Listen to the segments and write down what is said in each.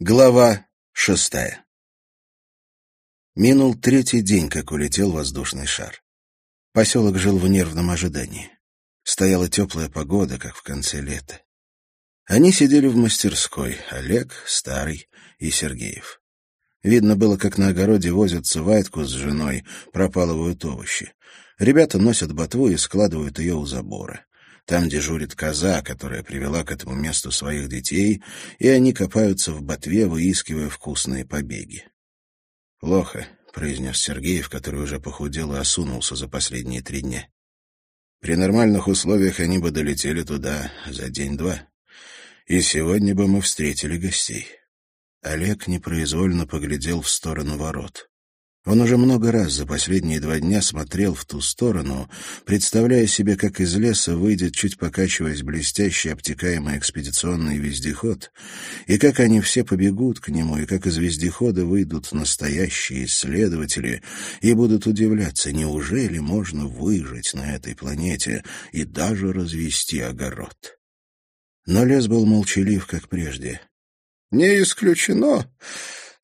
Глава шестая Минул третий день, как улетел воздушный шар. Поселок жил в нервном ожидании. Стояла теплая погода, как в конце лета. Они сидели в мастерской, Олег, Старый и Сергеев. Видно было, как на огороде возятся Вайтку с женой, пропалывают овощи. Ребята носят ботву и складывают ее у забора. Там дежурит коза, которая привела к этому месту своих детей, и они копаются в ботве, выискивая вкусные побеги. «Плохо», — произнес Сергеев, который уже похудел и осунулся за последние три дня. «При нормальных условиях они бы долетели туда за день-два, и сегодня бы мы встретили гостей». Олег непроизвольно поглядел в сторону ворот. Он уже много раз за последние два дня смотрел в ту сторону, представляя себе, как из леса выйдет, чуть покачиваясь, блестящий обтекаемый экспедиционный вездеход, и как они все побегут к нему, и как из вездехода выйдут настоящие исследователи и будут удивляться, неужели можно выжить на этой планете и даже развести огород. Но лес был молчалив, как прежде. «Не исключено»,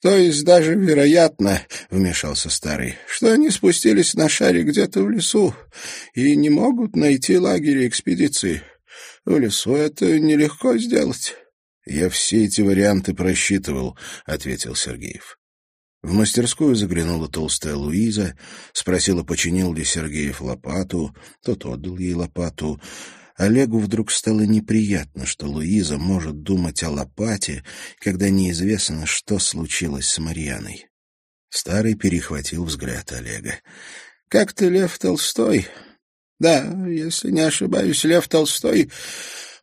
то есть даже вероятно, — вмешался старый, — что они спустились на шаре где-то в лесу и не могут найти лагеря экспедиции. В лесу это нелегко сделать. — Я все эти варианты просчитывал, — ответил Сергеев. В мастерскую заглянула толстая Луиза, спросила, починил ли Сергеев лопату. Тот отдал ей лопату. Олегу вдруг стало неприятно, что Луиза может думать о лопате, когда неизвестно, что случилось с Марьяной. Старый перехватил взгляд Олега. — Как ты, Лев Толстой? Да, если не ошибаюсь, Лев Толстой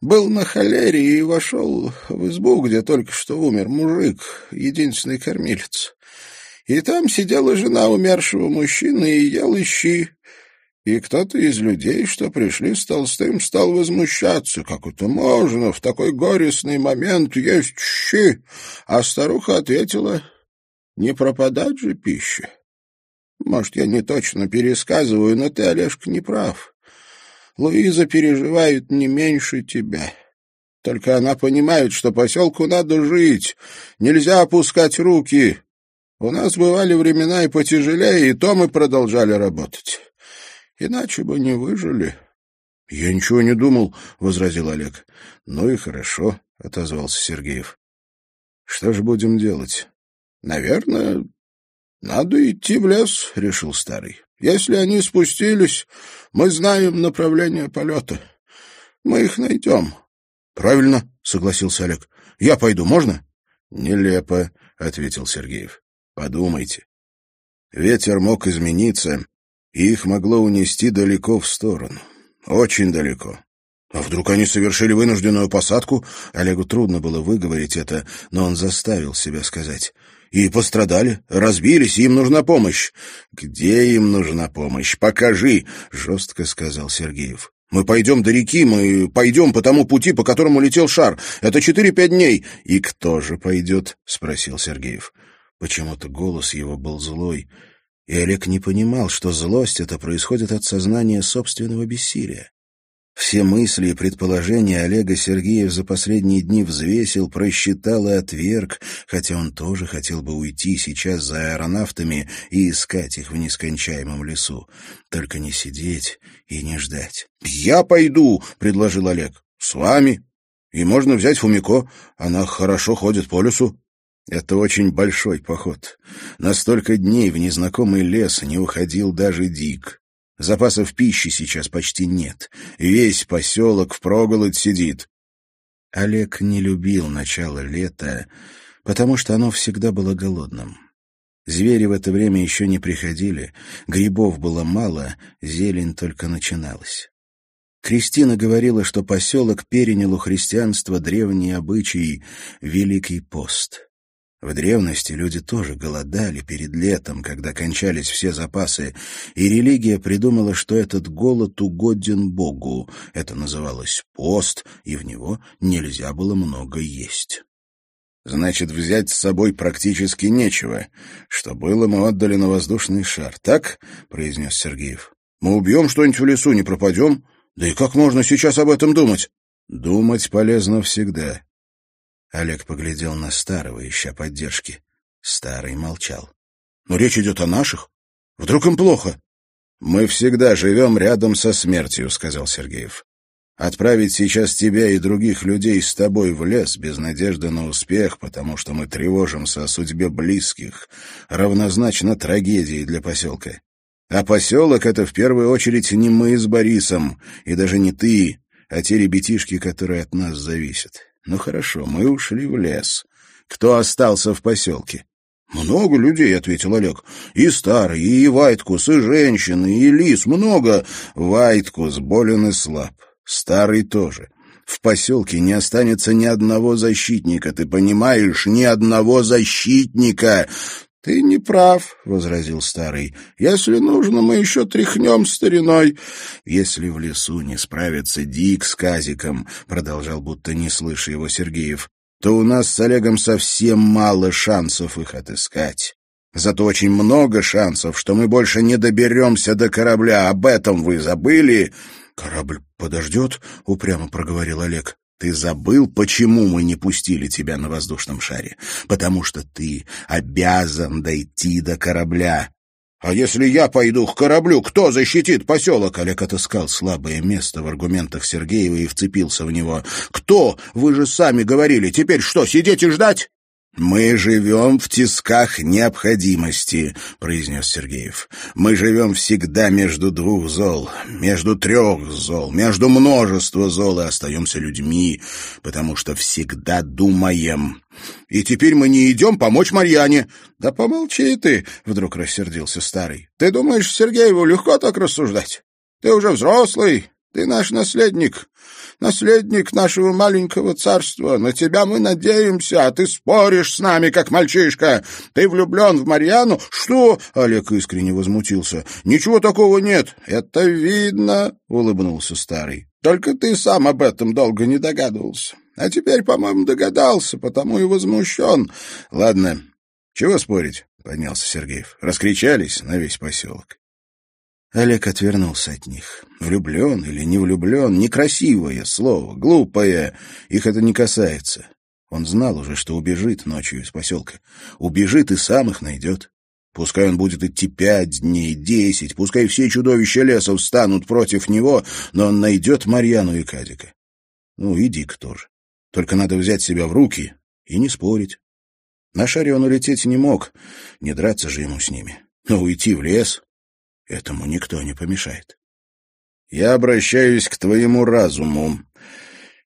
был на холере и вошел в избу, где только что умер мужик, единственный кормилец. И там сидела жена умершего мужчины и ел щи и кто-то из людей, что пришли с Толстым, стал возмущаться, как это можно в такой горестный момент есть щи, а старуха ответила, не пропадать же пища. Может, я не точно пересказываю, но ты, Олежка, не прав. Луиза переживает не меньше тебя. Только она понимает, что поселку надо жить, нельзя опускать руки. У нас бывали времена и потяжелее, и то мы продолжали работать. Иначе бы не выжили. — Я ничего не думал, — возразил Олег. — Ну и хорошо, — отозвался Сергеев. — Что же будем делать? — Наверное, надо идти в лес, — решил старый. — Если они спустились, мы знаем направление полета. Мы их найдем. — Правильно, — согласился Олег. — Я пойду, можно? — Нелепо, — ответил Сергеев. — Подумайте. Ветер мог измениться, их могло унести далеко в сторону. Очень далеко. А вдруг они совершили вынужденную посадку? Олегу трудно было выговорить это, но он заставил себя сказать. И пострадали, разбились, им нужна помощь. Где им нужна помощь? Покажи, жестко сказал Сергеев. Мы пойдем до реки, мы пойдем по тому пути, по которому летел шар. Это четыре-пять дней. И кто же пойдет? спросил Сергеев. Почему-то голос его был злой Олег не понимал, что злость эта происходит от сознания собственного бессилия. Все мысли и предположения Олега Сергеев за последние дни взвесил, просчитал и отверг, хотя он тоже хотел бы уйти сейчас за аэронавтами и искать их в нескончаемом лесу. Только не сидеть и не ждать. «Я пойду», — предложил Олег. «С вами. И можно взять Фумико, она хорошо ходит по лесу». Это очень большой поход. На столько дней в незнакомый лес не уходил даже Дик. Запасов пищи сейчас почти нет. Весь поселок впроголодь сидит. Олег не любил начало лета, потому что оно всегда было голодным. Звери в это время еще не приходили, грибов было мало, зелень только начиналась. Кристина говорила, что поселок перенял у христианства древний обычай — Великий пост. В древности люди тоже голодали перед летом, когда кончались все запасы, и религия придумала, что этот голод угоден Богу. Это называлось пост, и в него нельзя было много есть. «Значит, взять с собой практически нечего. Что было, мы отдали на воздушный шар, так?» — произнес Сергеев. «Мы убьем что-нибудь в лесу, не пропадем? Да и как можно сейчас об этом думать?» «Думать полезно всегда. Олег поглядел на старого, ища поддержки. Старый молчал. «Но речь идет о наших. Вдруг им плохо?» «Мы всегда живем рядом со смертью», — сказал Сергеев. «Отправить сейчас тебя и других людей с тобой в лес без надежды на успех, потому что мы тревожимся о судьбе близких, равнозначно трагедии для поселка. А поселок — это в первую очередь не мы с Борисом, и даже не ты, а те ребятишки, которые от нас зависят. Ну хорошо, мы ушли в лес. Кто остался в поселке? «Много людей», — ответил Олег. «И старый, и Вайткус, и женщины, и лис, много. Вайткус болен и слаб. Старый тоже. В поселке не останется ни одного защитника, ты понимаешь? Ни одного защитника!» «Ты не прав», — возразил старый. «Если нужно, мы еще тряхнем стариной». «Если в лесу не справится Дик с Казиком», — продолжал, будто не слыша его Сергеев, то у нас с Олегом совсем мало шансов их отыскать. Зато очень много шансов, что мы больше не доберемся до корабля. Об этом вы забыли?» «Корабль подождет?» — упрямо проговорил Олег. «Ты забыл, почему мы не пустили тебя на воздушном шаре? Потому что ты обязан дойти до корабля. «А если я пойду к кораблю, кто защитит поселок?» Олег отыскал слабое место в аргументах Сергеева и вцепился в него. «Кто? Вы же сами говорили. Теперь что, сидеть и ждать?» «Мы живем в тисках необходимости», — произнес Сергеев. «Мы живем всегда между двух зол, между трех зол, между множества зол и остаемся людьми, потому что всегда думаем. И теперь мы не идем помочь Марьяне». «Да помолчи ты», — вдруг рассердился старый. «Ты думаешь, Сергееву легко так рассуждать? Ты уже взрослый, ты наш наследник, наследник нашего маленького царства. На тебя мы надеемся, а ты споришь с нами, как мальчишка. Ты влюблен в Марьяну? Что? Олег искренне возмутился. Ничего такого нет. Это видно, улыбнулся старый. Только ты сам об этом долго не догадывался. А теперь, по-моему, догадался, потому и возмущен. Ладно, чего спорить? Поднялся Сергеев. Раскричались на весь поселок. Олег отвернулся от них. Влюблен или не влюблен — некрасивое слово, глупое. Их это не касается. Он знал уже, что убежит ночью из поселка. Убежит и сам их найдет. Пускай он будет идти пять дней, десять, пускай все чудовища леса встанут против него, но он найдет Марьяну и Кадика. Ну, и Дик тоже. Только надо взять себя в руки и не спорить. На шаре он улететь не мог, не драться же ему с ними. Но уйти в лес Этому никто не помешает. Я обращаюсь к твоему разуму,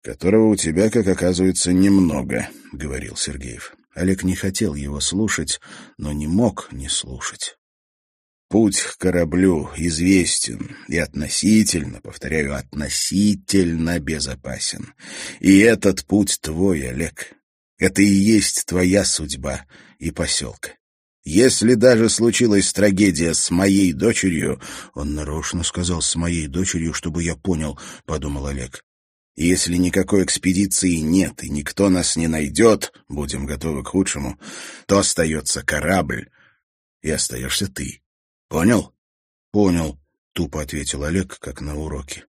которого у тебя, как оказывается, немного, — говорил Сергеев. Олег не хотел его слушать, но не мог не слушать. Путь к кораблю известен и относительно, повторяю, относительно безопасен. И этот путь твой, Олег. Это и есть твоя судьба и поселка. Если даже случилась трагедия с моей дочерью, он нарочно сказал «с моей дочерью», чтобы я понял, — подумал Олег. Если никакой экспедиции нет и никто нас не найдет, будем готовы к худшему, то остается корабль, и остаешься ты. Понял? Понял, — тупо ответил Олег, как на уроке.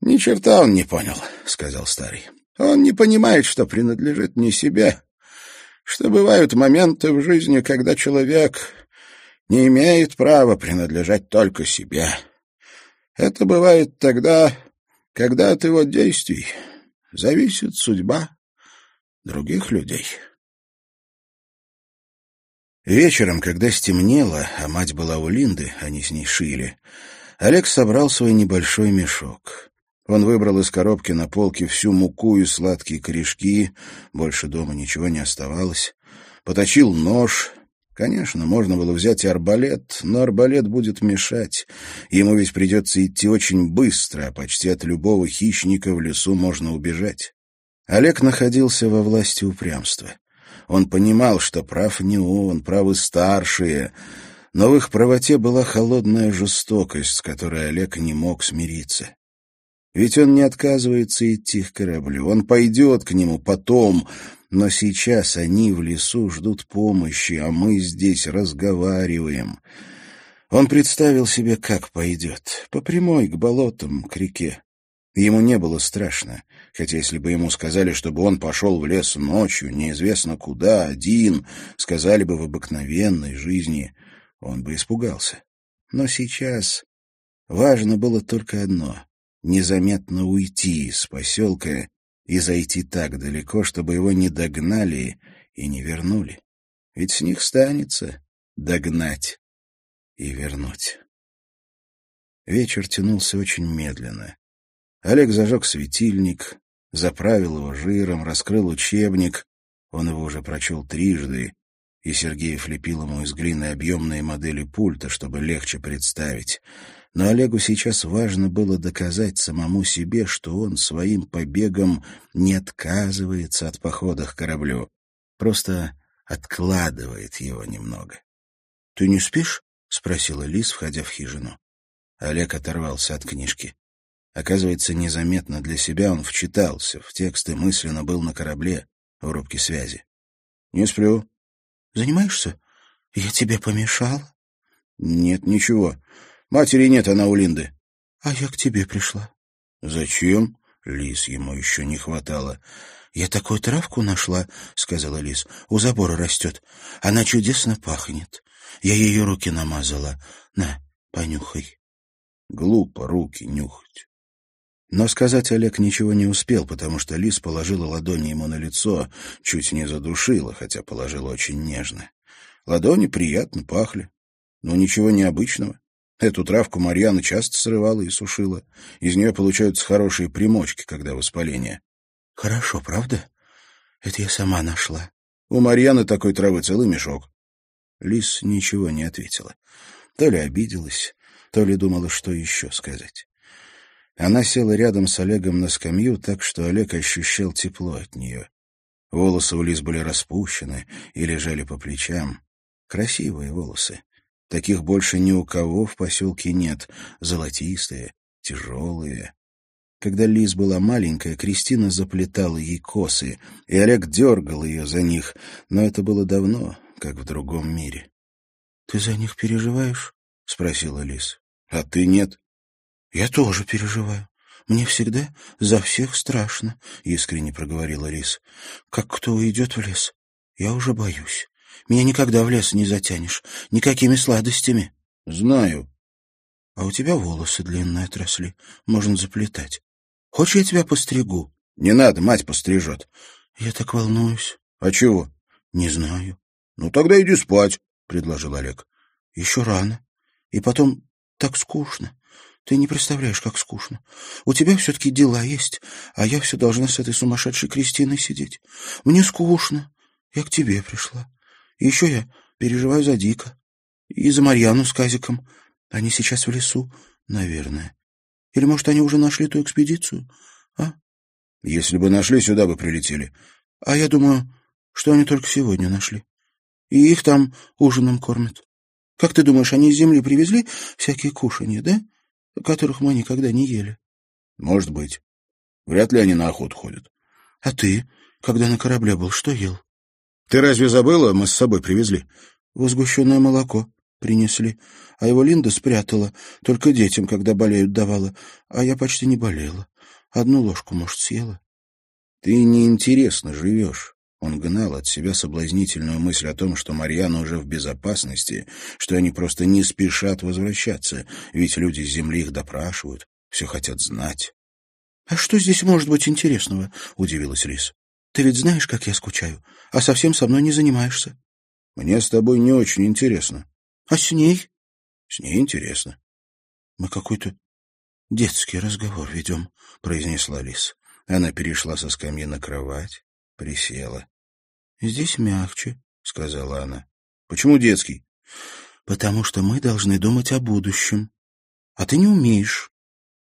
Ни черта он не понял, — сказал старый. Он не понимает, что принадлежит не себе, что бывают моменты в жизни, когда человек не имеет права принадлежать только себе. Это бывает тогда, когда от его действий зависит судьба других людей. Вечером, когда стемнело, а мать была у Линды, они с ней шили, Олег собрал свой небольшой мешок. Он выбрал из коробки на полке всю муку и сладкие корешки, больше дома ничего не оставалось, поточил нож. Конечно, можно было взять и арбалет, но арбалет будет мешать. Ему ведь придется идти очень быстро, а почти от любого хищника в лесу можно убежать. Олег находился во власти упрямства. Он понимал, что прав не он, правы старшие, но в их правоте была холодная жестокость, с которой Олег не мог смириться. Ведь он не отказывается идти к кораблю, он пойдет к нему потом, но сейчас они в лесу ждут помощи, а мы здесь разговариваем. Он представил себе, как пойдет, по прямой к болотам, к реке. Ему не было страшно, хотя если бы ему сказали, чтобы он пошел в лес ночью, неизвестно куда, один, сказали бы в обыкновенной жизни, он бы испугался. Но сейчас важно было только одно — незаметно уйти из поселка и зайти так далеко, чтобы его не догнали и не вернули. Ведь с них станется догнать и вернуть. Вечер тянулся очень медленно. Олег зажег светильник, заправил его жиром, раскрыл учебник. Он его уже прочел трижды, и Сергеев лепил ему из глины объемные модели пульта, чтобы легче представить. Но Олегу сейчас важно было доказать самому себе, что он своим побегом не отказывается от похода к кораблю, просто откладывает его немного. — Ты не спишь? — спросила Лис, входя в хижину. Олег оторвался от книжки. Оказывается, незаметно для себя он вчитался в текст и мысленно был на корабле в рубке связи. — Не сплю. — Занимаешься? Я тебе помешал? — Нет, ничего. Матери нет, она у Линды. — А я к тебе пришла. — Зачем? Лис ему еще не хватало. — Я такую травку нашла, — сказала Лис. — У забора растет. Она чудесно пахнет. Я ее руки намазала. На, понюхай. Глупо руки нюхать. Но сказать Олег ничего не успел, потому что Лис положила ладони ему на лицо, чуть не задушила, хотя положила очень нежно. Ладони приятно пахли, но ничего необычного. Эту травку Марьяна часто срывала и сушила. Из нее получаются хорошие примочки, когда воспаление. — Хорошо, правда? Это я сама нашла. У Марьяны такой травы целый мешок. Лис ничего не ответила. То ли обиделась, то ли думала, что еще сказать. Она села рядом с Олегом на скамью, так что Олег ощущал тепло от нее. Волосы у Лиз были распущены и лежали по плечам. Красивые волосы. Таких больше ни у кого в поселке нет. Золотистые, тяжелые. Когда Лиз была маленькая, Кристина заплетала ей косы, и Олег дергал ее за них, но это было давно, как в другом мире. — Ты за них переживаешь? — спросила Лиз. — А ты нет? — Я тоже переживаю. Мне всегда за всех страшно, — искренне проговорила Лиз. — Как кто уйдет в лес, я уже боюсь. Меня никогда в лес не затянешь. Никакими сладостями. — Знаю. — А у тебя волосы длинные отросли. Можно заплетать. Хочешь, я тебя постригу? — Не надо, мать пострижет. — Я так волнуюсь. — А чего? — Не знаю. — Ну, тогда иди спать, — предложил Олег. — Еще рано. И потом так скучно. Ты не представляешь, как скучно. У тебя все-таки дела есть, а я все должна с этой сумасшедшей Кристиной сидеть. Мне скучно. Я к тебе пришла. И еще я переживаю за Дика. И за Марьяну с Казиком. Они сейчас в лесу, наверное. Или, может, они уже нашли ту экспедицию? А? Если бы нашли, сюда бы прилетели. А я думаю, что они только сегодня нашли. И их там ужином кормят. Как ты думаешь, они с земли привезли всякие кушанья, да? Которых мы никогда не ели. Может быть. Вряд ли они на охоту ходят. А ты, когда на корабле был, что ел? Ты разве забыла? Мы с собой привезли. Возгущенное молоко принесли, а его Линда спрятала, только детям, когда болеют, давала, а я почти не болела. Одну ложку, может, съела. Ты неинтересно живешь. Он гнал от себя соблазнительную мысль о том, что Марьяна уже в безопасности, что они просто не спешат возвращаться, ведь люди с земли их допрашивают, все хотят знать. — А что здесь может быть интересного? — удивилась Лис. Ты ведь знаешь, как я скучаю, а совсем со мной не занимаешься. Мне с тобой не очень интересно. А с ней? С ней интересно. Мы какой-то детский разговор ведем, произнесла Лис. Она перешла со скамьи на кровать, присела. Здесь мягче, сказала она. Почему детский? Потому что мы должны думать о будущем. А ты не умеешь.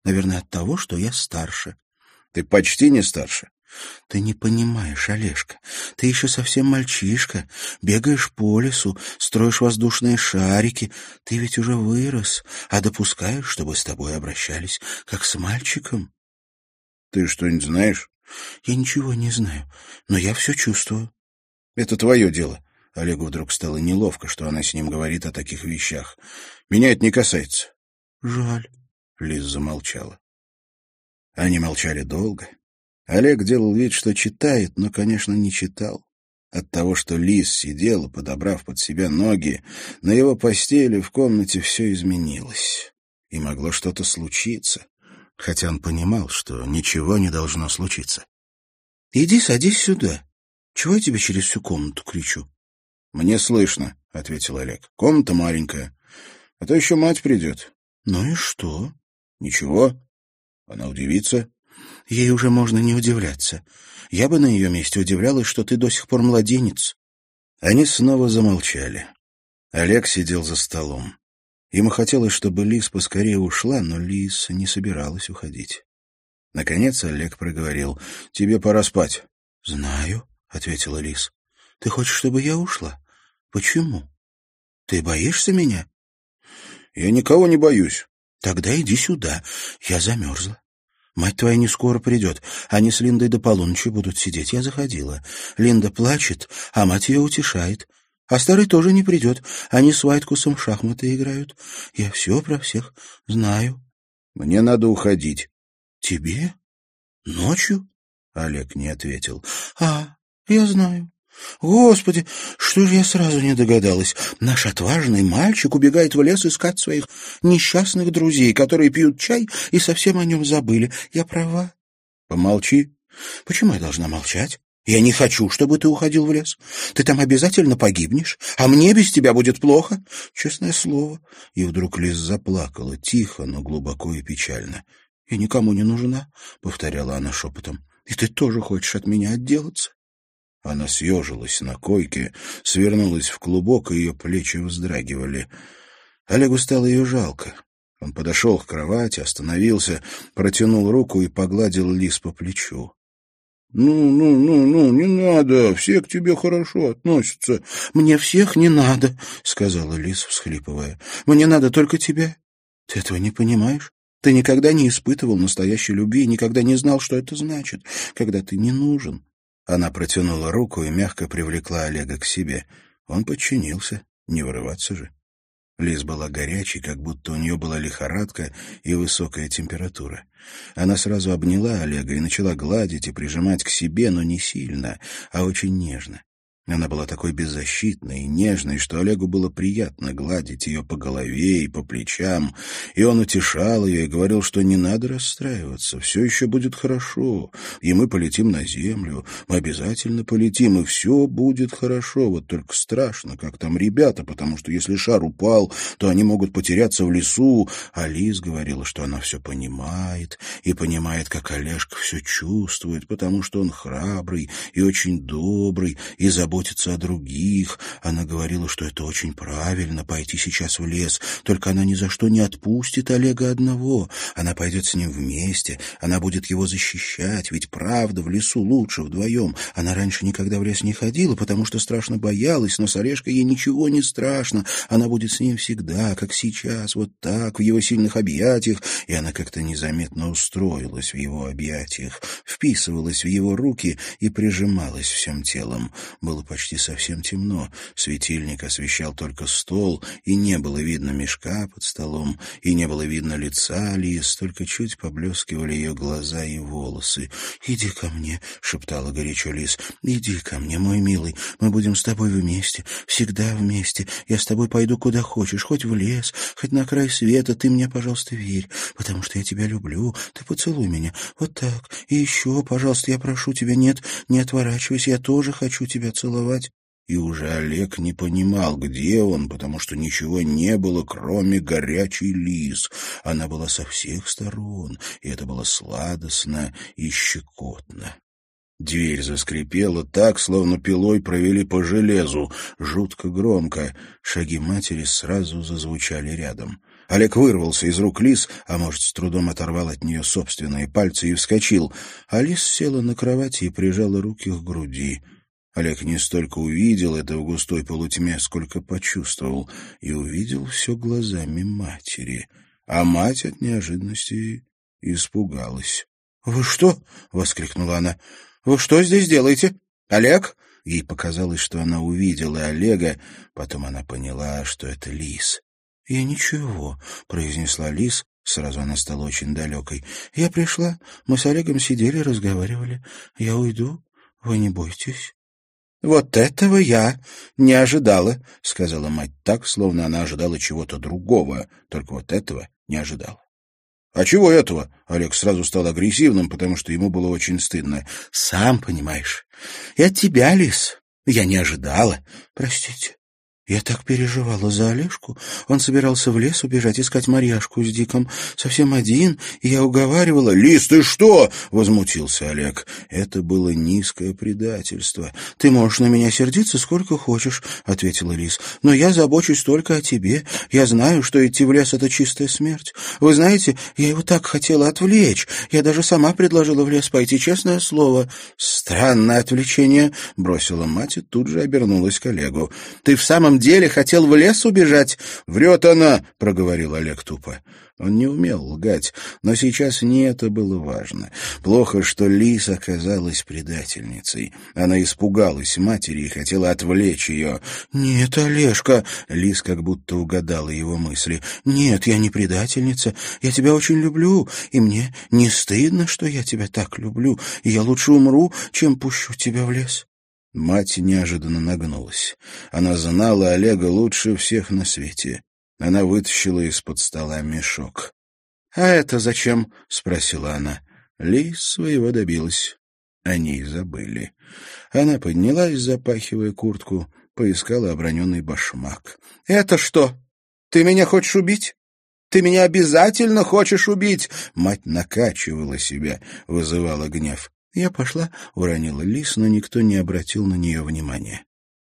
Наверное, от того, что я старше. Ты почти не старше. Ты не понимаешь, Олежка. Ты еще совсем мальчишка. Бегаешь по лесу, строишь воздушные шарики. Ты ведь уже вырос, а допускаешь, чтобы с тобой обращались, как с мальчиком. Ты что-нибудь знаешь? Я ничего не знаю, но я все чувствую. Это твое дело. Олегу вдруг стало неловко, что она с ним говорит о таких вещах. Меня это не касается. Жаль. Лиз замолчала. Они молчали долго. Олег делал вид, что читает, но, конечно, не читал. От того, что Лис сидела, подобрав под себя ноги, на его постели в комнате все изменилось. И могло что-то случиться, хотя он понимал, что ничего не должно случиться. — Иди садись сюда. Чего я тебе через всю комнату кричу? — Мне слышно, — ответил Олег. — Комната маленькая. А то еще мать придет. — Ну и что? — Ничего. Она удивится. Ей уже можно не удивляться. Я бы на ее месте удивлялась, что ты до сих пор младенец. Они снова замолчали. Олег сидел за столом. Ему хотелось, чтобы Лис поскорее ушла, но Лис не собиралась уходить. Наконец Олег проговорил. — Тебе пора спать. — Знаю, — ответила Лис. — Ты хочешь, чтобы я ушла? Почему? Ты боишься меня? — Я никого не боюсь. — Тогда иди сюда. Я замерзла. Мать твоя не скоро придет. Они с Линдой до полуночи будут сидеть. Я заходила. Линда плачет, а мать ее утешает. А старый тоже не придет. Они с Вайткусом шахматы играют. Я все про всех знаю. Мне надо уходить. Тебе? Ночью? Олег не ответил. А, я знаю. Господи, что же я сразу не догадалась? Наш отважный мальчик убегает в лес искать своих несчастных друзей, которые пьют чай и совсем о нем забыли. Я права? Помолчи. Почему я должна молчать? Я не хочу, чтобы ты уходил в лес. Ты там обязательно погибнешь, а мне без тебя будет плохо. Честное слово. И вдруг Лиз заплакала, тихо, но глубоко и печально. «Я никому не нужна», — повторяла она шепотом. «И ты тоже хочешь от меня отделаться?» Она съежилась на койке, свернулась в клубок, и ее плечи вздрагивали. Олегу стало ее жалко. Он подошел к кровати, остановился, протянул руку и погладил Лис по плечу. — Ну, ну, ну, ну, не надо, все к тебе хорошо относятся. — Мне всех не надо, — сказала Лис, всхлипывая. — Мне надо только тебя. Ты этого не понимаешь? Ты никогда не испытывал настоящей любви, никогда не знал, что это значит, когда ты не нужен. Она протянула руку и мягко привлекла Олега к себе. Он подчинился, не вырываться же. Лиз была горячей, как будто у нее была лихорадка и высокая температура. Она сразу обняла Олега и начала гладить и прижимать к себе, но не сильно, а очень нежно. Она была такой беззащитной и нежной, что Олегу было приятно гладить ее по голове и по плечам, и он утешал ее и говорил, что не надо расстраиваться, все еще будет хорошо, и мы полетим на землю, мы обязательно полетим, и все будет хорошо, вот только страшно, как там ребята, потому что если шар упал, то они могут потеряться в лесу, а Лиз говорила, что она все понимает, и понимает, как Олежка все чувствует, потому что он храбрый и очень добрый, и заботится заботиться о других. Она говорила, что это очень правильно, пойти сейчас в лес. Только она ни за что не отпустит Олега одного. Она пойдет с ним вместе, она будет его защищать, ведь правда в лесу лучше вдвоем. Она раньше никогда в лес не ходила, потому что страшно боялась, но с Орешкой ей ничего не страшно. Она будет с ним всегда, как сейчас, вот так, в его сильных объятиях, и она как-то незаметно устроилась в его объятиях, вписывалась в его руки и прижималась всем телом. Было почти совсем темно. Светильник освещал только стол, и не было видно мешка под столом, и не было видно лица Алис, только чуть поблескивали ее глаза и волосы. «Иди ко мне», — шептала горячо Лис, — «иди ко мне, мой милый, мы будем с тобой вместе, всегда вместе. Я с тобой пойду куда хочешь, хоть в лес, хоть на край света, ты мне, пожалуйста, верь, потому что я тебя люблю. Ты поцелуй меня, вот так, и еще, пожалуйста, я прошу тебя, нет, не отворачивайся, я тоже хочу тебя целовать» целовать. И уже Олег не понимал, где он, потому что ничего не было, кроме горячей лис. Она была со всех сторон, и это было сладостно и щекотно. Дверь заскрипела так, словно пилой провели по железу, жутко громко. Шаги матери сразу зазвучали рядом. Олег вырвался из рук Лис, а может, с трудом оторвал от нее собственные пальцы и вскочил. А Лис села на кровати и прижала руки к груди. Олег не столько увидел это в густой полутьме, сколько почувствовал, и увидел все глазами матери. А мать от неожиданности испугалась. — Вы что? — воскликнула она. — Вы что здесь делаете? Олег? Ей показалось, что она увидела Олега, потом она поняла, что это Лис. — Я ничего, — произнесла Лис, Сразу она стала очень далекой. «Я пришла. Мы с Олегом сидели, разговаривали. Я уйду. Вы не бойтесь». «Вот этого я не ожидала», — сказала мать так, словно она ожидала чего-то другого, только вот этого не ожидала. «А чего этого?» — Олег сразу стал агрессивным, потому что ему было очень стыдно. «Сам понимаешь. И от тебя, Лис, я не ожидала. Простите. Я так переживала за Олежку. Он собирался в лес убежать, искать Марьяшку с Диком. Совсем один, и я уговаривала. «Лис, ты что?» — возмутился Олег. Это было низкое предательство. «Ты можешь на меня сердиться сколько хочешь», — ответила Лис. «Но я забочусь только о тебе. Я знаю, что идти в лес — это чистая смерть. Вы знаете, я его так хотела отвлечь. Я даже сама предложила в лес пойти, честное слово». «Странное отвлечение», — бросила мать и тут же обернулась к Олегу. «Ты в самом деле хотел в лес убежать?» «Врет она», — проговорил Олег тупо. Он не умел лгать, но сейчас не это было важно. Плохо, что Лис оказалась предательницей. Она испугалась матери и хотела отвлечь ее. «Нет, Олежка!» — Лис как будто угадала его мысли. «Нет, я не предательница. Я тебя очень люблю, и мне не стыдно, что я тебя так люблю, я лучше умру, чем пущу тебя в лес». Мать неожиданно нагнулась. Она знала Олега лучше всех на свете. Она вытащила из-под стола мешок. — А это зачем? — спросила она. Лис своего добилась. Они забыли. Она поднялась, запахивая куртку, поискала оброненный башмак. — Это что? Ты меня хочешь убить? Ты меня обязательно хочешь убить!» Мать накачивала себя, вызывала гнев. Я пошла, уронила лис, но никто не обратил на нее внимания.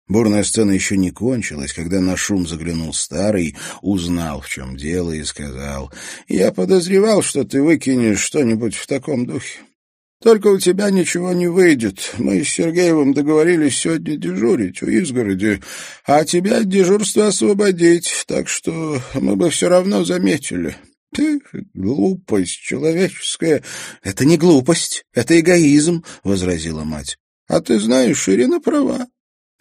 Бурная сцена еще не кончилась, когда на шум заглянул старый, узнал, в чем дело, и сказал, «Я подозревал, что ты выкинешь что-нибудь в таком духе. Только у тебя ничего не выйдет. Мы с Сергеевым договорились сегодня дежурить у изгороди, а тебя от дежурства освободить, так что мы бы все равно заметили». «Ты глупость человеческая». «Это не глупость, это эгоизм», — возразила мать. «А ты знаешь, Ирина права.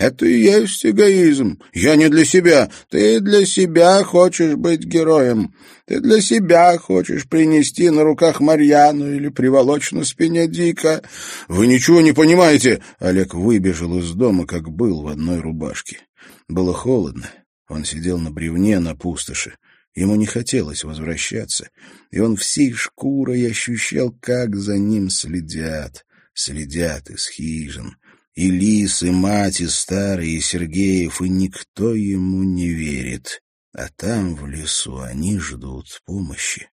Это и есть эгоизм. Я не для себя. Ты для себя хочешь быть героем. Ты для себя хочешь принести на руках Марьяну или приволочь на спине Дика. Вы ничего не понимаете. Олег выбежал из дома, как был в одной рубашке. Было холодно. Он сидел на бревне на пустоши. Ему не хотелось возвращаться, и он всей шкурой ощущал, как за ним следят. Следят из хижин. И Лис, и мать, и старый, и Сергеев, и никто ему не верит. А там, в лесу, они ждут помощи.